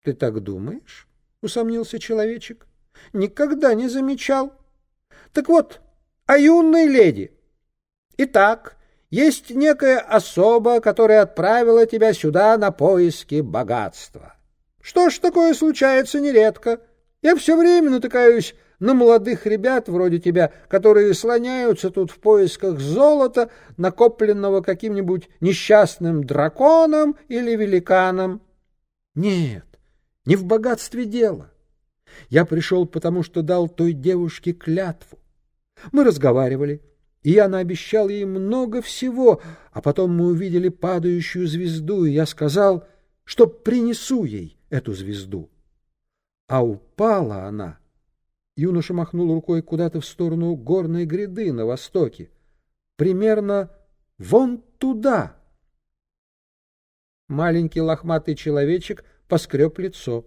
— Ты так думаешь? — усомнился человечек. — Никогда не замечал. — Так вот, о юной леди. Итак, есть некая особа, которая отправила тебя сюда на поиски богатства. Что ж, такое случается нередко. Я все время натыкаюсь на молодых ребят вроде тебя, которые слоняются тут в поисках золота, накопленного каким-нибудь несчастным драконом или великаном. Нет, не в богатстве дело. Я пришел потому, что дал той девушке клятву. Мы разговаривали, и я наобещал ей много всего, а потом мы увидели падающую звезду, и я сказал, что принесу ей эту звезду. А упала она. Юноша махнул рукой куда-то в сторону горной гряды на востоке. Примерно вон туда. Маленький лохматый человечек поскреб лицо.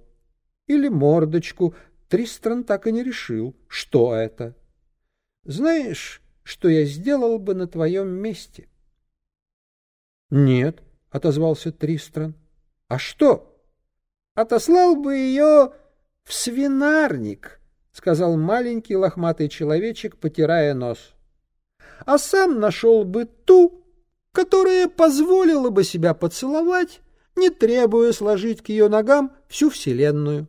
Или мордочку. Тристран так и не решил, что это. Знаешь, что я сделал бы на твоем месте? — Нет, — отозвался Тристран. — А что? — Отослал бы ее в свинарник, — сказал маленький лохматый человечек, потирая нос. — А сам нашел бы ту, которая позволила бы себя поцеловать не требуя сложить к ее ногам всю вселенную.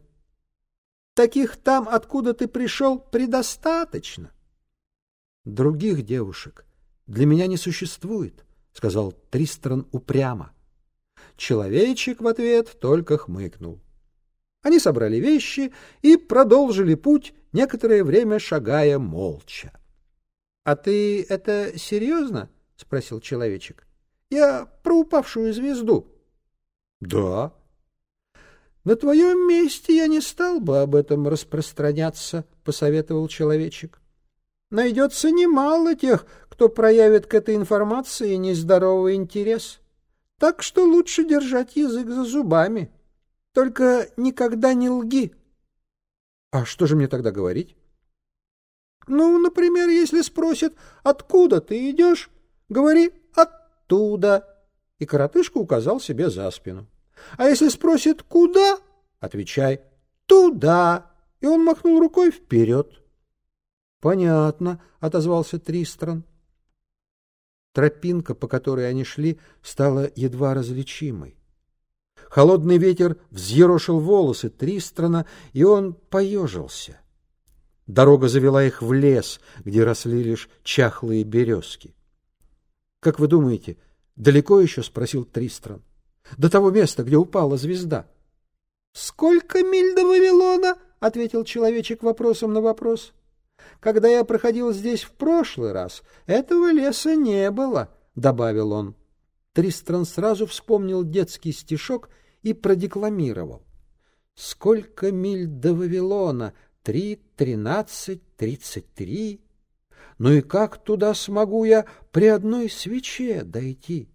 Таких там, откуда ты пришел, предостаточно. Других девушек для меня не существует, — сказал Тристран упрямо. Человечек в ответ только хмыкнул. Они собрали вещи и продолжили путь, некоторое время шагая молча. — А ты это серьезно? — спросил человечек. — Я про упавшую звезду. — да. На твоем месте я не стал бы об этом распространяться, посоветовал человечек. Найдется немало тех, кто проявит к этой информации нездоровый интерес. Так что лучше держать язык за зубами. Только никогда не лги. А что же мне тогда говорить? Ну, например, если спросят, откуда ты идешь, говори «оттуда». И коротышка указал себе за спину. А если спросит «куда?», отвечай «туда», и он махнул рукой вперед. — Понятно, — отозвался Тристран. Тропинка, по которой они шли, стала едва различимой. Холодный ветер взъерошил волосы Тристрана, и он поежился. Дорога завела их в лес, где росли лишь чахлые березки. — Как вы думаете, далеко еще? — спросил Тристран. — до того места, где упала звезда. — Сколько миль до Вавилона? — ответил человечек вопросом на вопрос. — Когда я проходил здесь в прошлый раз, этого леса не было, — добавил он. Тристран сразу вспомнил детский стишок и продекламировал. «Сколько миль до Вавилона? Три, тринадцать, тридцать три. Ну и как туда смогу я при одной свече дойти?»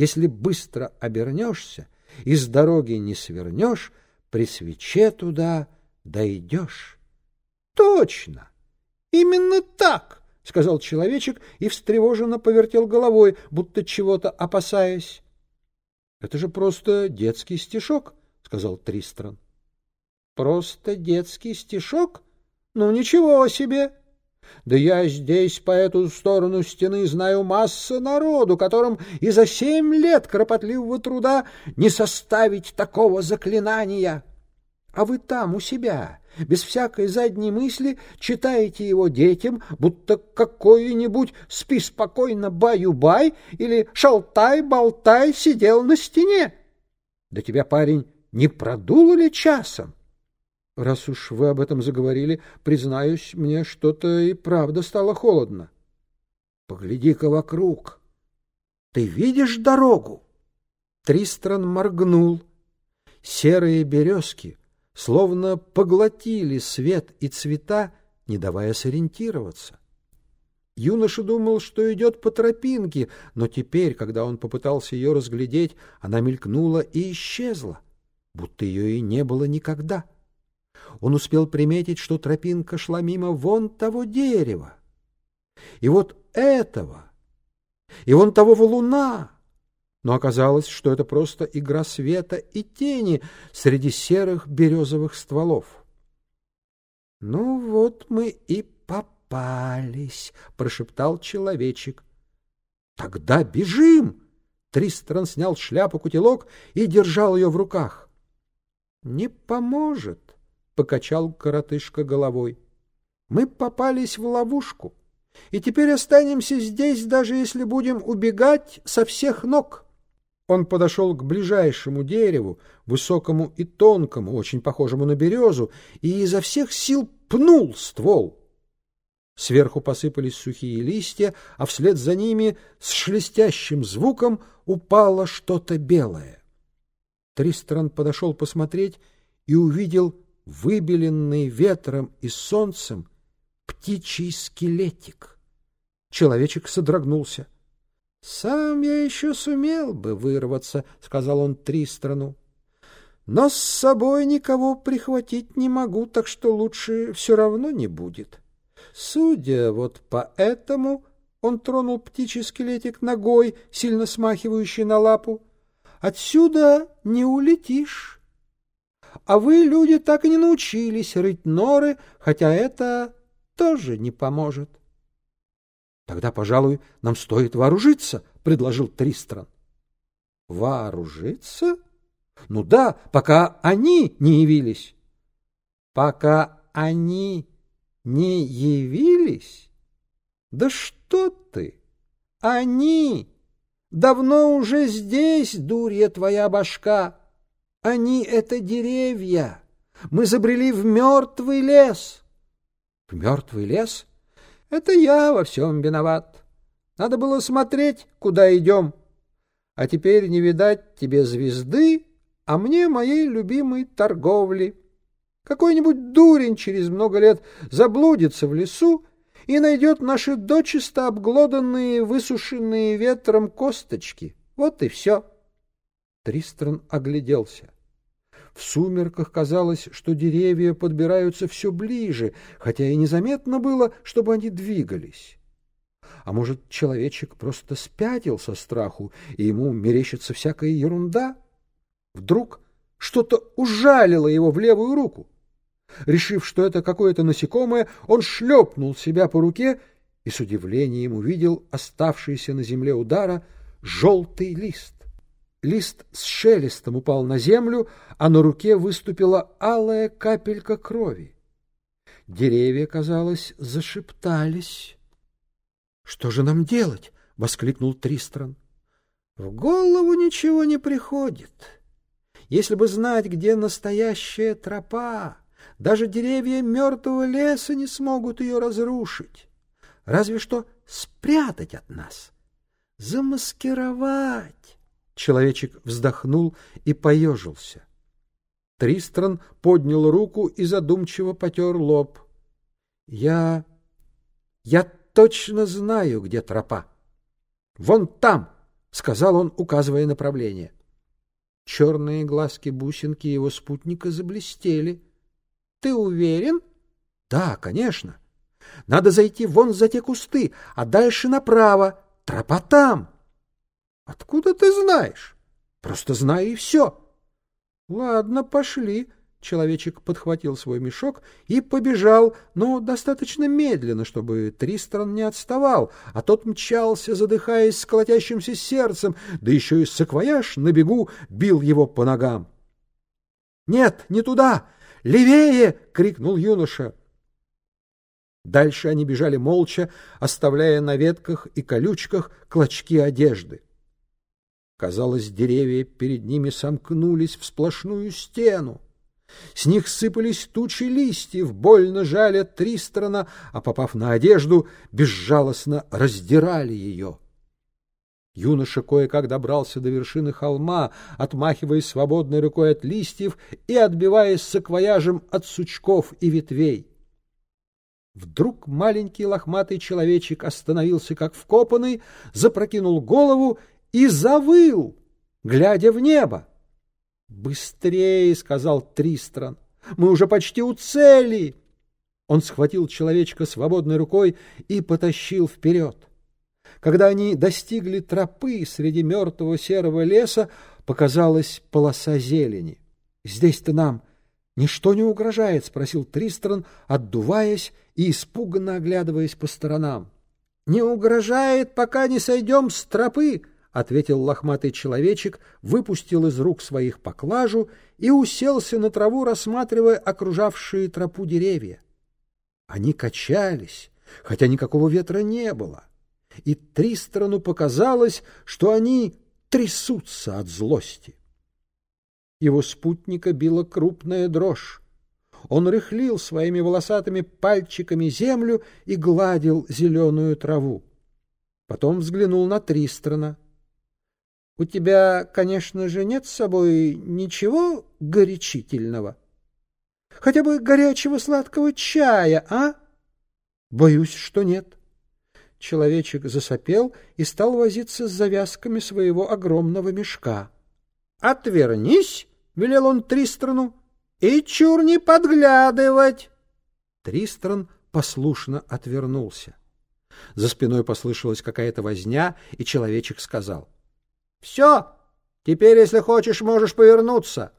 Если быстро обернешься и с дороги не свернешь, при свече туда дойдешь. — Точно! Именно так! — сказал человечек и встревоженно повертел головой, будто чего-то опасаясь. — Это же просто детский стишок, — сказал Тристран. — Просто детский стишок? Ну, ничего себе! Да я здесь, по эту сторону стены, знаю массу народу, которым и за семь лет кропотливого труда не составить такого заклинания. А вы там, у себя, без всякой задней мысли, читаете его детям, будто какой-нибудь «спи спокойно, баю-бай» или «шалтай-болтай» сидел на стене. Да тебя, парень, не продуло ли часом? Раз уж вы об этом заговорили, признаюсь, мне что-то и правда стало холодно. Погляди-ка вокруг. Ты видишь дорогу? Тристран моргнул. Серые березки словно поглотили свет и цвета, не давая сориентироваться. Юноша думал, что идет по тропинке, но теперь, когда он попытался ее разглядеть, она мелькнула и исчезла, будто ее и не было никогда. — он успел приметить, что тропинка шла мимо вон того дерева, и вот этого, и вон того валуна, но оказалось, что это просто игра света и тени среди серых березовых стволов. — Ну вот мы и попались, — прошептал человечек. — Тогда бежим! Тристран снял шляпу-кутелок и держал ее в руках. — Не поможет, — покачал коротышка головой. — Мы попались в ловушку, и теперь останемся здесь, даже если будем убегать со всех ног. — он подошел к ближайшему дереву, высокому и тонкому, очень похожему на березу, и изо всех сил пнул ствол. Сверху посыпались сухие листья, а вслед за ними с шелестящим звуком упало что-то белое. Тристран подошел посмотреть и увидел выбеленный ветром и солнцем птичий скелетик. Человечек содрогнулся. — Сам я еще сумел бы вырваться, — сказал он Тристрану. — Но с собой никого прихватить не могу, так что лучше все равно не будет. Судя вот по этому, он тронул птичий скелетик ногой, сильно смахивающий на лапу, — отсюда не улетишь. А вы, люди, так и не научились рыть норы, хотя это тоже не поможет. Тогда, пожалуй, нам стоит вооружиться, — предложил Тристран. — Вооружиться? Ну да, пока они не явились. — Пока они не явились? Да что ты! Они! Давно уже здесь, дурья твоя башка! Они — это деревья! Мы забрели в мертвый лес! — В мертвый лес? — это я во всем виноват. Надо было смотреть, куда идем. А теперь не видать тебе звезды, а мне моей любимой торговли. Какой-нибудь дурень через много лет заблудится в лесу и найдет наши дочисто обглоданные, высушенные ветром косточки. Вот и все. Тристран огляделся. В сумерках казалось, что деревья подбираются все ближе, хотя и незаметно было, чтобы они двигались. А может, человечек просто спятил со страху, и ему мерещится всякая ерунда? Вдруг что-то ужалило его в левую руку. Решив, что это какое-то насекомое, он шлепнул себя по руке и с удивлением увидел оставшийся на земле удара желтый лист. Лист с шелестом упал на землю, а на руке выступила алая капелька крови. Деревья, казалось, зашептались. — Что же нам делать? — воскликнул Тристран. — В голову ничего не приходит. Если бы знать, где настоящая тропа, даже деревья мертвого леса не смогут ее разрушить. Разве что спрятать от нас, замаскировать. Человечек вздохнул и поежился. Тристран поднял руку и задумчиво потер лоб. — Я... я точно знаю, где тропа. — Вон там! — сказал он, указывая направление. Черные глазки-бусинки его спутника заблестели. — Ты уверен? — Да, конечно. Надо зайти вон за те кусты, а дальше направо. Тропа там. — Откуда ты знаешь? Просто знаю и все. Ладно, пошли. Человечек подхватил свой мешок и побежал, но достаточно медленно, чтобы Тристран не отставал, а тот мчался, задыхаясь с колотящимся сердцем, да еще и саквояж на бегу бил его по ногам. — Нет, не туда! Левее! — крикнул юноша. Дальше они бежали молча, оставляя на ветках и колючках клочки одежды. Казалось, деревья перед ними сомкнулись в сплошную стену. С них сыпались тучи листьев, больно жаля Тристрана, а, попав на одежду, безжалостно раздирали ее. Юноша кое-как добрался до вершины холма, отмахиваясь свободной рукой от листьев и отбиваясь саквояжем от сучков и ветвей. Вдруг маленький лохматый человечек остановился как вкопанный, запрокинул голову и завыл, глядя в небо. «Быстрее!» — сказал Тристран. «Мы уже почти у цели!» Он схватил человечка свободной рукой и потащил вперед. Когда они достигли тропы среди мертвого серого леса, показалась полоса зелени. — Здесь-то нам ничто не угрожает? — спросил Тристран, отдуваясь и испуганно оглядываясь по сторонам. — Не угрожает, пока не сойдем с тропы, — ответил лохматый человечек, выпустил из рук своих поклажу и уселся на траву, рассматривая окружавшие тропу деревья. Они качались, хотя никакого ветра не было, и Тристрану показалось, что они трясутся от злости. Его спутника била крупная дрожь. Он рыхлил своими волосатыми пальчиками землю и гладил зеленую траву. Потом взглянул на Тристрана. — У тебя, конечно же, нет с собой ничего горячительного? Хотя бы горячего сладкого чая, а? — Боюсь, что нет. Человечек засопел и стал возиться с завязками своего огромного мешка. — Отвернись! — велел он Тристрану. — И чур не подглядывать! Тристран послушно отвернулся. За спиной послышалась какая-то возня, и человечек сказал. — Все, теперь, если хочешь, можешь повернуться.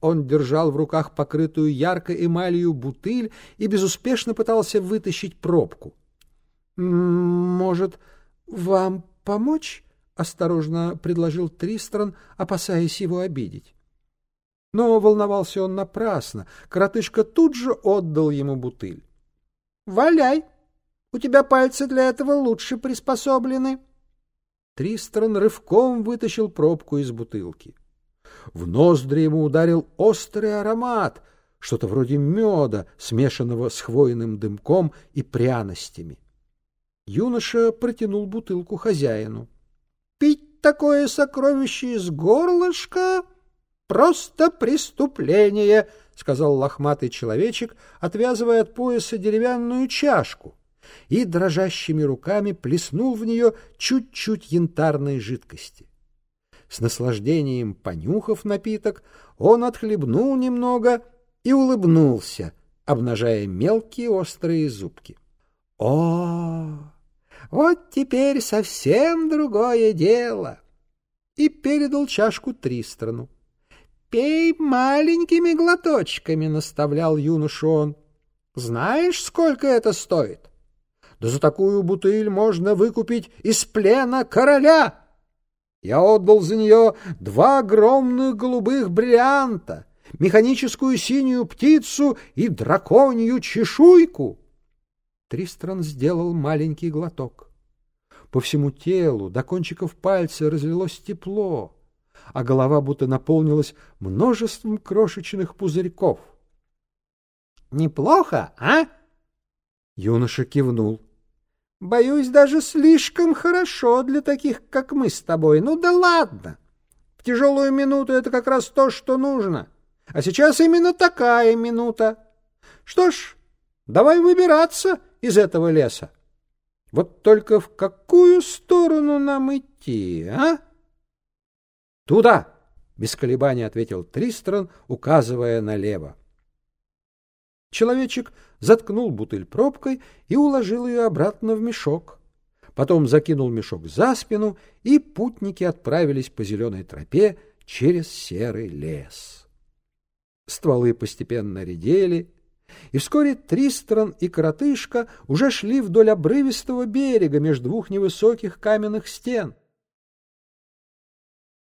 Он держал в руках покрытую яркой эмалью бутыль и безуспешно пытался вытащить пробку. — Может, вам помочь? — осторожно предложил Тристран, опасаясь его обидеть. Но волновался он напрасно. Коротышка тут же отдал ему бутыль. — Валяй! У тебя пальцы для этого лучше приспособлены. Тристран рывком вытащил пробку из бутылки. В ноздри ему ударил острый аромат, что-то вроде меда, смешанного с хвойным дымком и пряностями. Юноша протянул бутылку хозяину. — Пить такое сокровище из горлышка — просто преступление, — сказал лохматый человечек, отвязывая от пояса деревянную чашку, и дрожащими руками плеснул в нее чуть-чуть янтарной жидкости. С наслаждением понюхав напиток, он отхлебнул немного и улыбнулся, обнажая мелкие острые зубки. — О! Вот теперь совсем другое дело. И передал чашку Тристрану. Пей маленькими глоточками, наставлял юношу он. Знаешь, сколько это стоит? Да за такую бутыль можно выкупить из плена короля. Я отдал за нее два огромных голубых бриллианта, механическую синюю птицу и драконью чешуйку. Тристран сделал маленький глоток. По всему телу до кончиков пальца разлилось тепло, а голова будто наполнилась множеством крошечных пузырьков. — Неплохо, а? Юноша кивнул. — Боюсь, даже слишком хорошо для таких, как мы с тобой. Ну да ладно. В тяжелую минуту это как раз то, что нужно. А сейчас именно такая минута. Что ж, давай выбираться из этого леса. Вот только в какую сторону нам идти, а? Туда, без колебаний ответил Тристран, указывая налево. Человечек заткнул бутыль пробкой и уложил ее обратно в мешок. Потом закинул мешок за спину, и путники отправились по зеленой тропе через серый лес. Стволы постепенно редели, и вскоре Тристран и Коротышка уже шли вдоль обрывистого берега между двух невысоких каменных стен —